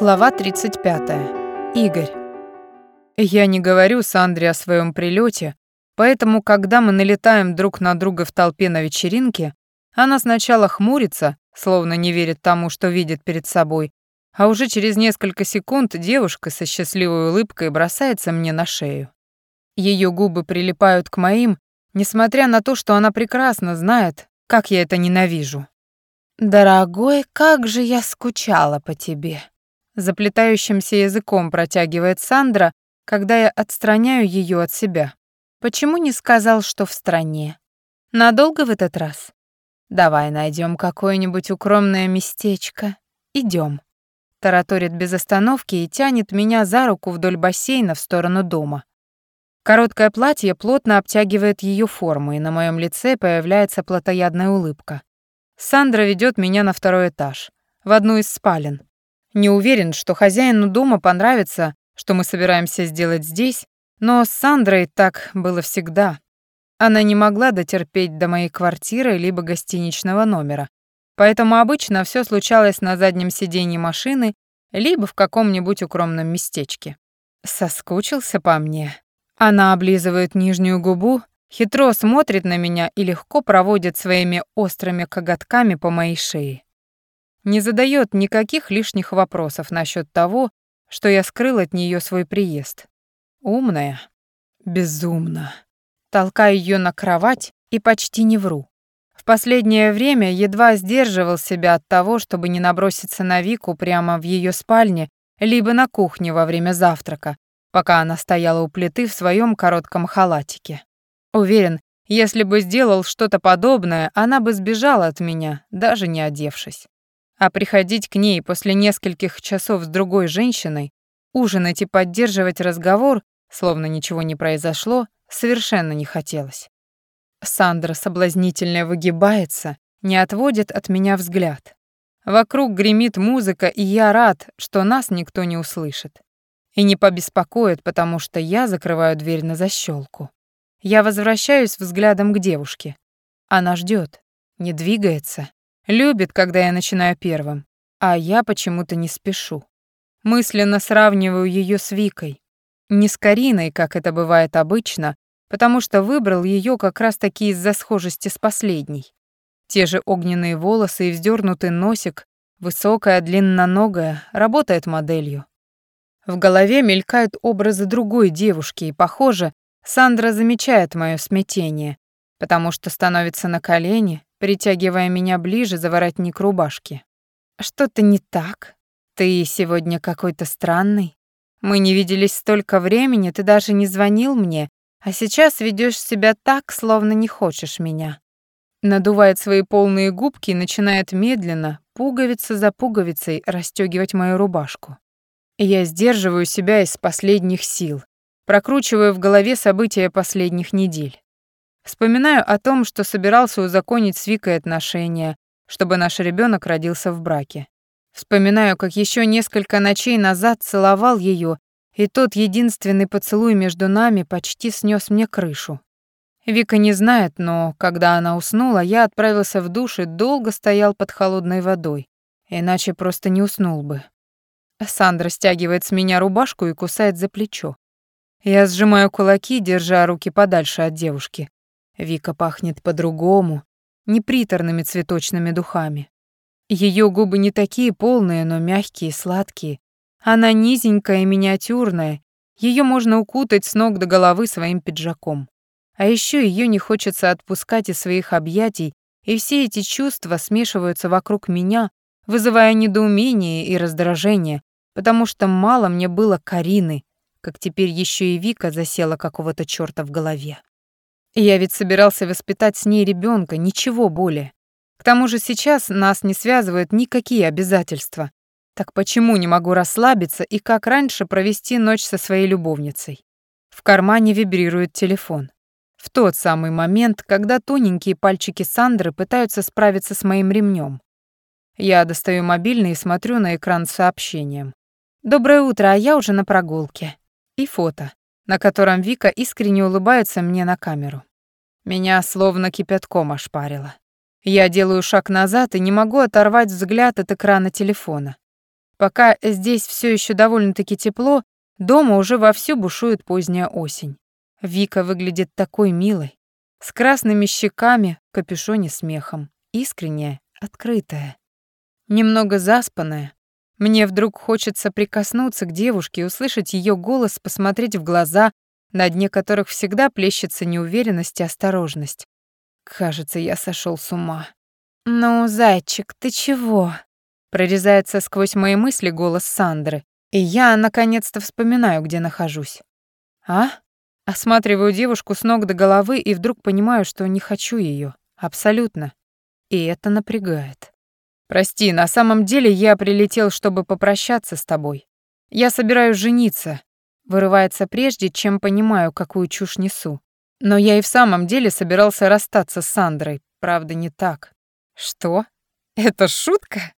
Глава 35. Игорь. Я не говорю Сандре о своем прилете, поэтому, когда мы налетаем друг на друга в толпе на вечеринке, она сначала хмурится, словно не верит тому, что видит перед собой, а уже через несколько секунд девушка со счастливой улыбкой бросается мне на шею. Ее губы прилипают к моим, несмотря на то, что она прекрасно знает, как я это ненавижу. «Дорогой, как же я скучала по тебе!» Заплетающимся языком протягивает Сандра, когда я отстраняю ее от себя. «Почему не сказал, что в стране? Надолго в этот раз? Давай найдем какое-нибудь укромное местечко. Идем. Тараторит без остановки и тянет меня за руку вдоль бассейна в сторону дома. Короткое платье плотно обтягивает ее форму, и на моем лице появляется плотоядная улыбка. Сандра ведет меня на второй этаж, в одну из спален. Не уверен, что хозяину дома понравится, что мы собираемся сделать здесь, но с Сандрой так было всегда. Она не могла дотерпеть до моей квартиры либо гостиничного номера, поэтому обычно все случалось на заднем сиденье машины либо в каком-нибудь укромном местечке. Соскучился по мне. Она облизывает нижнюю губу, хитро смотрит на меня и легко проводит своими острыми коготками по моей шее. Не задает никаких лишних вопросов насчет того, что я скрыл от нее свой приезд. Умная, безумно. Толкаю ее на кровать и почти не вру. В последнее время едва сдерживал себя от того, чтобы не наброситься на Вику прямо в ее спальне, либо на кухне во время завтрака, пока она стояла у плиты в своем коротком халатике. Уверен, если бы сделал что-то подобное, она бы сбежала от меня, даже не одевшись. А приходить к ней после нескольких часов с другой женщиной, ужинать и поддерживать разговор, словно ничего не произошло, совершенно не хотелось. Сандра соблазнительно выгибается, не отводит от меня взгляд. Вокруг гремит музыка, и я рад, что нас никто не услышит. И не побеспокоит, потому что я закрываю дверь на защелку. Я возвращаюсь взглядом к девушке. Она ждет, не двигается, Любит, когда я начинаю первым, а я почему-то не спешу. Мысленно сравниваю ее с Викой. Не с Кариной, как это бывает обычно, потому что выбрал ее как раз-таки из-за схожести с последней. Те же огненные волосы и вздернутый носик, высокая, длинноногая, работает моделью. В голове мелькают образы другой девушки, и, похоже, Сандра замечает мое смятение, потому что становится на колени, притягивая меня ближе за воротник рубашки. «Что-то не так? Ты сегодня какой-то странный. Мы не виделись столько времени, ты даже не звонил мне, а сейчас ведёшь себя так, словно не хочешь меня». Надувает свои полные губки и начинает медленно, пуговица за пуговицей, расстёгивать мою рубашку. Я сдерживаю себя из последних сил, прокручиваю в голове события последних недель. Вспоминаю о том, что собирался узаконить с Викой отношения, чтобы наш ребенок родился в браке. Вспоминаю, как еще несколько ночей назад целовал ее, и тот единственный поцелуй между нами почти снес мне крышу. Вика не знает, но когда она уснула, я отправился в душ и долго стоял под холодной водой, иначе просто не уснул бы. Сандра стягивает с меня рубашку и кусает за плечо. Я сжимаю кулаки, держа руки подальше от девушки. Вика пахнет по-другому, не приторными цветочными духами. Ее губы не такие полные, но мягкие, сладкие. Она низенькая и миниатюрная, ее можно укутать с ног до головы своим пиджаком. А еще ее не хочется отпускать из своих объятий, и все эти чувства смешиваются вокруг меня, вызывая недоумение и раздражение, потому что мало мне было Карины, как теперь еще и Вика засела какого-то чёрта в голове. Я ведь собирался воспитать с ней ребенка, ничего более. К тому же сейчас нас не связывают никакие обязательства. Так почему не могу расслабиться и как раньше провести ночь со своей любовницей? В кармане вибрирует телефон. В тот самый момент, когда тоненькие пальчики Сандры пытаются справиться с моим ремнем. Я достаю мобильный и смотрю на экран с сообщением. «Доброе утро, а я уже на прогулке». И фото на котором Вика искренне улыбается мне на камеру. Меня словно кипятком ошпарило. Я делаю шаг назад и не могу оторвать взгляд от экрана телефона. Пока здесь все еще довольно-таки тепло, дома уже вовсю бушует поздняя осень. Вика выглядит такой милой, с красными щеками, капюшоне смехом, искренняя, открытая. Немного заспанная. Мне вдруг хочется прикоснуться к девушке услышать ее голос, посмотреть в глаза, на дне которых всегда плещется неуверенность и осторожность. Кажется, я сошел с ума. «Ну, зайчик, ты чего?» Прорезается сквозь мои мысли голос Сандры, и я наконец-то вспоминаю, где нахожусь. «А?» Осматриваю девушку с ног до головы и вдруг понимаю, что не хочу ее. Абсолютно. И это напрягает. «Прости, на самом деле я прилетел, чтобы попрощаться с тобой. Я собираюсь жениться». Вырывается прежде, чем понимаю, какую чушь несу. Но я и в самом деле собирался расстаться с Сандрой. Правда, не так. «Что? Это шутка?»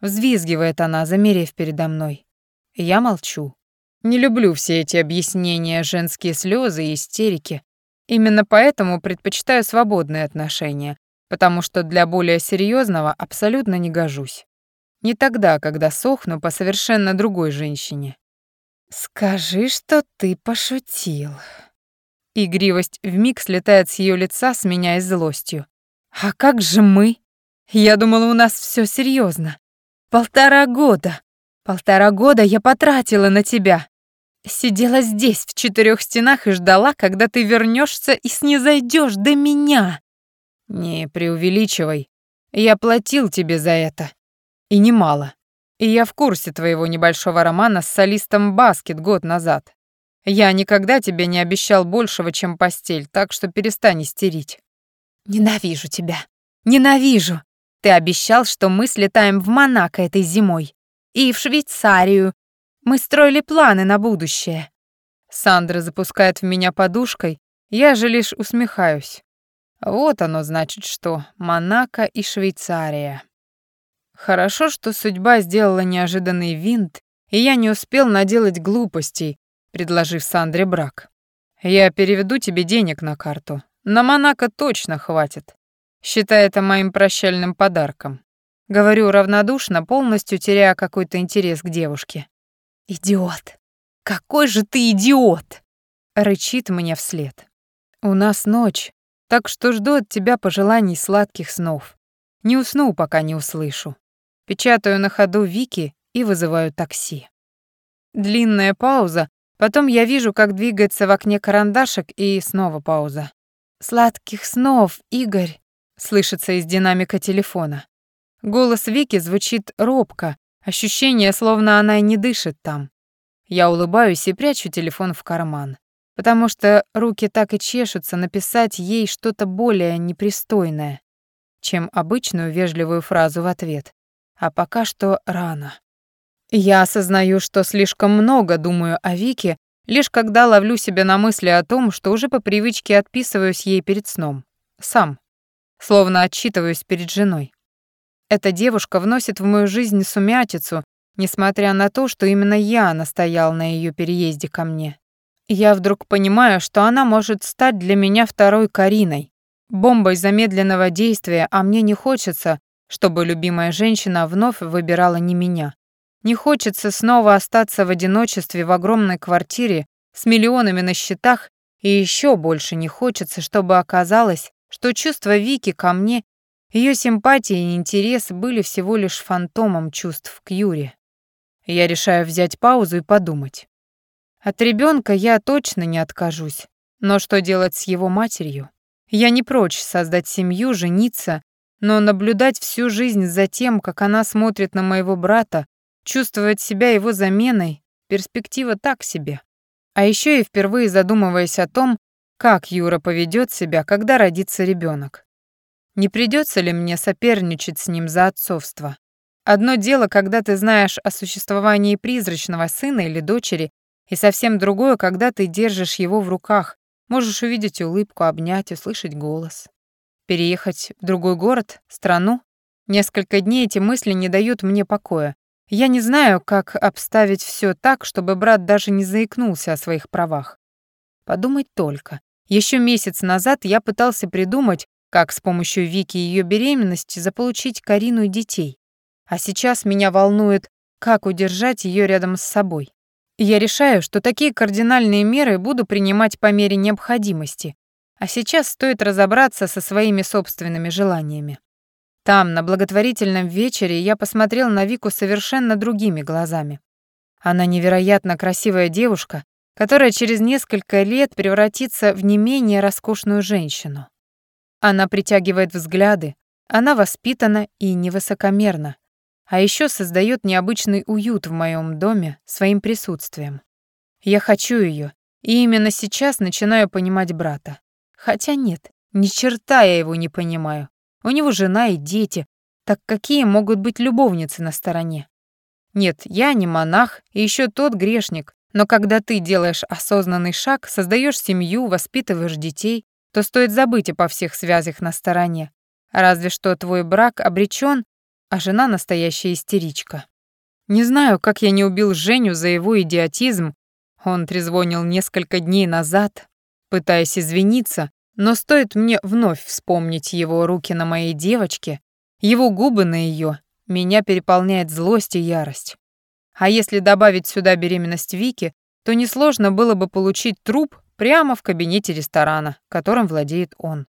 Взвизгивает она, замерев передо мной. Я молчу. Не люблю все эти объяснения, женские слезы и истерики. Именно поэтому предпочитаю свободные отношения, потому что для более серьезного абсолютно не гожусь. Не тогда, когда сохну по совершенно другой женщине. «Скажи, что ты пошутил». Игривость вмиг слетает с ее лица, сменяясь злостью. «А как же мы? Я думала, у нас все серьезно. Полтора года. Полтора года я потратила на тебя. Сидела здесь, в четырех стенах, и ждала, когда ты вернешься и снизойдешь до меня. Не преувеличивай. Я платил тебе за это. И немало. И я в курсе твоего небольшого романа с солистом Баскет год назад. Я никогда тебе не обещал большего, чем постель, так что перестань истерить. Ненавижу тебя. Ненавижу. Ты обещал, что мы слетаем в Монако этой зимой. И в Швейцарию. Мы строили планы на будущее. Сандра запускает в меня подушкой, я же лишь усмехаюсь. Вот оно значит что, Монако и Швейцария. Хорошо, что судьба сделала неожиданный винт, и я не успел наделать глупостей, предложив Сандре брак. Я переведу тебе денег на карту. На Монако точно хватит. Считай это моим прощальным подарком. Говорю равнодушно, полностью теряя какой-то интерес к девушке. «Идиот! Какой же ты идиот!» Рычит мне вслед. «У нас ночь, так что жду от тебя пожеланий сладких снов. Не усну, пока не услышу. Печатаю на ходу Вики и вызываю такси. Длинная пауза, потом я вижу, как двигается в окне карандашик, и снова пауза. «Сладких снов, Игорь!» слышится из динамика телефона. Голос Вики звучит робко, ощущение, словно она и не дышит там. Я улыбаюсь и прячу телефон в карман, потому что руки так и чешутся написать ей что-то более непристойное, чем обычную вежливую фразу в ответ. А пока что рано. Я осознаю, что слишком много думаю о Вике, лишь когда ловлю себя на мысли о том, что уже по привычке отписываюсь ей перед сном. Сам словно отчитываюсь перед женой. Эта девушка вносит в мою жизнь сумятицу, несмотря на то, что именно я настоял на ее переезде ко мне. Я вдруг понимаю, что она может стать для меня второй Кариной, бомбой замедленного действия, а мне не хочется, чтобы любимая женщина вновь выбирала не меня. Не хочется снова остаться в одиночестве в огромной квартире с миллионами на счетах, и еще больше не хочется, чтобы оказалось, что чувства Вики ко мне, ее симпатии и интерес были всего лишь фантомом чувств к Юре. Я решаю взять паузу и подумать. От ребенка я точно не откажусь, но что делать с его матерью? Я не прочь создать семью, жениться, но наблюдать всю жизнь за тем, как она смотрит на моего брата, чувствовать себя его заменой, перспектива так себе. А еще и впервые задумываясь о том, как Юра поведет себя, когда родится ребенок? Не придется ли мне соперничать с ним за отцовство? Одно дело, когда ты знаешь о существовании призрачного сына или дочери, и совсем другое, когда ты держишь его в руках, можешь увидеть улыбку, обнять, услышать голос. Переехать в другой город, страну? Несколько дней эти мысли не дают мне покоя. Я не знаю, как обставить все так, чтобы брат даже не заикнулся о своих правах. Подумать только. Еще месяц назад я пытался придумать, как с помощью Вики и ее беременности заполучить Карину и детей. А сейчас меня волнует, как удержать ее рядом с собой. Я решаю, что такие кардинальные меры буду принимать по мере необходимости, а сейчас стоит разобраться со своими собственными желаниями. Там, на благотворительном вечере, я посмотрел на Вику совершенно другими глазами. Она невероятно красивая девушка, которая через несколько лет превратится в не менее роскошную женщину. Она притягивает взгляды, она воспитана и невысокомерна, а еще создает необычный уют в моем доме своим присутствием. Я хочу ее, и именно сейчас начинаю понимать брата. Хотя нет, ни черта я его не понимаю. У него жена и дети. Так какие могут быть любовницы на стороне? Нет, я не монах и еще тот грешник, но когда ты делаешь осознанный шаг, создаешь семью, воспитываешь детей, то стоит забыть обо всех связях на стороне. Разве что твой брак обречен, а жена настоящая истеричка. Не знаю, как я не убил Женю за его идиотизм. Он трезвонил несколько дней назад, пытаясь извиниться, но стоит мне вновь вспомнить его руки на моей девочке, его губы на ее, меня переполняет злость и ярость. А если добавить сюда беременность Вики, то несложно было бы получить труп прямо в кабинете ресторана, которым владеет он.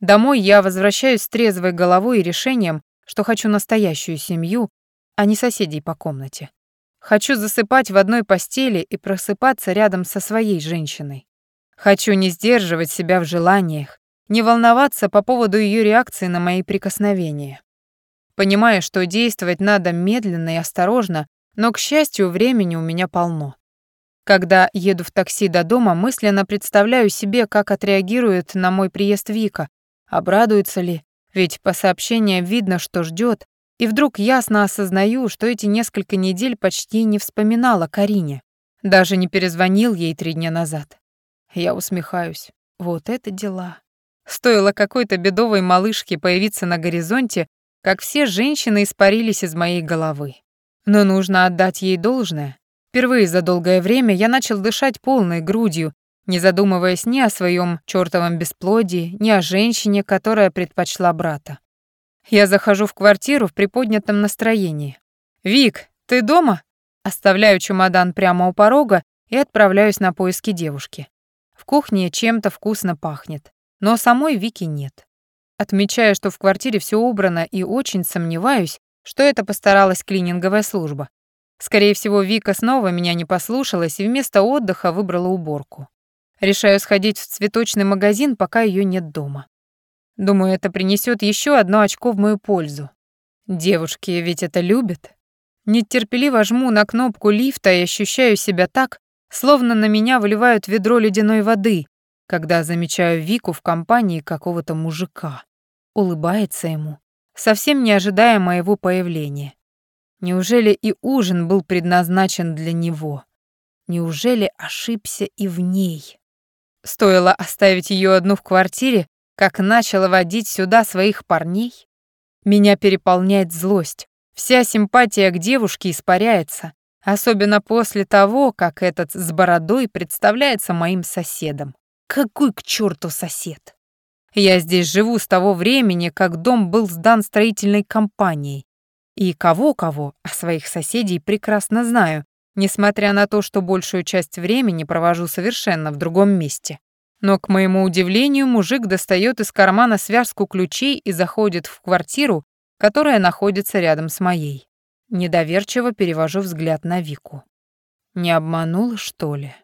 Домой я возвращаюсь с трезвой головой и решением, что хочу настоящую семью, а не соседей по комнате. Хочу засыпать в одной постели и просыпаться рядом со своей женщиной. Хочу не сдерживать себя в желаниях, не волноваться по поводу ее реакции на мои прикосновения. Понимая, что действовать надо медленно и осторожно, но, к счастью, времени у меня полно. Когда еду в такси до дома, мысленно представляю себе, как отреагирует на мой приезд Вика, обрадуется ли, ведь по сообщениям видно, что ждет, и вдруг ясно осознаю, что эти несколько недель почти не вспоминала Карине, даже не перезвонил ей три дня назад. Я усмехаюсь. Вот это дела. Стоило какой-то бедовой малышке появиться на горизонте, как все женщины испарились из моей головы. Но нужно отдать ей должное. Впервые за долгое время я начал дышать полной грудью, не задумываясь ни о своем чёртовом бесплодии, ни о женщине, которая предпочла брата. Я захожу в квартиру в приподнятом настроении. «Вик, ты дома?» Оставляю чемодан прямо у порога и отправляюсь на поиски девушки. В кухне чем-то вкусно пахнет, но самой Вики нет. Отмечаю, что в квартире все убрано и очень сомневаюсь, что это постаралась клининговая служба. Скорее всего, Вика снова меня не послушалась и вместо отдыха выбрала уборку. Решаю сходить в цветочный магазин, пока ее нет дома. Думаю, это принесет еще одно очко в мою пользу. Девушки ведь это любят. Нетерпеливо жму на кнопку лифта и ощущаю себя так, словно на меня выливают ведро ледяной воды, когда замечаю Вику в компании какого-то мужика. Улыбается ему, совсем не ожидая моего появления. Неужели и ужин был предназначен для него? Неужели ошибся и в ней? Стоило оставить ее одну в квартире, как начала водить сюда своих парней? Меня переполняет злость. Вся симпатия к девушке испаряется, Особенно после того, как этот с бородой представляется моим соседом. Какой к черту сосед? Я здесь живу с того времени, как дом был сдан строительной компанией. И кого-кого, а своих соседей прекрасно знаю, несмотря на то, что большую часть времени провожу совершенно в другом месте. Но, к моему удивлению, мужик достает из кармана связку ключей и заходит в квартиру, которая находится рядом с моей. Недоверчиво перевожу взгляд на Вику. Не обманул, что ли?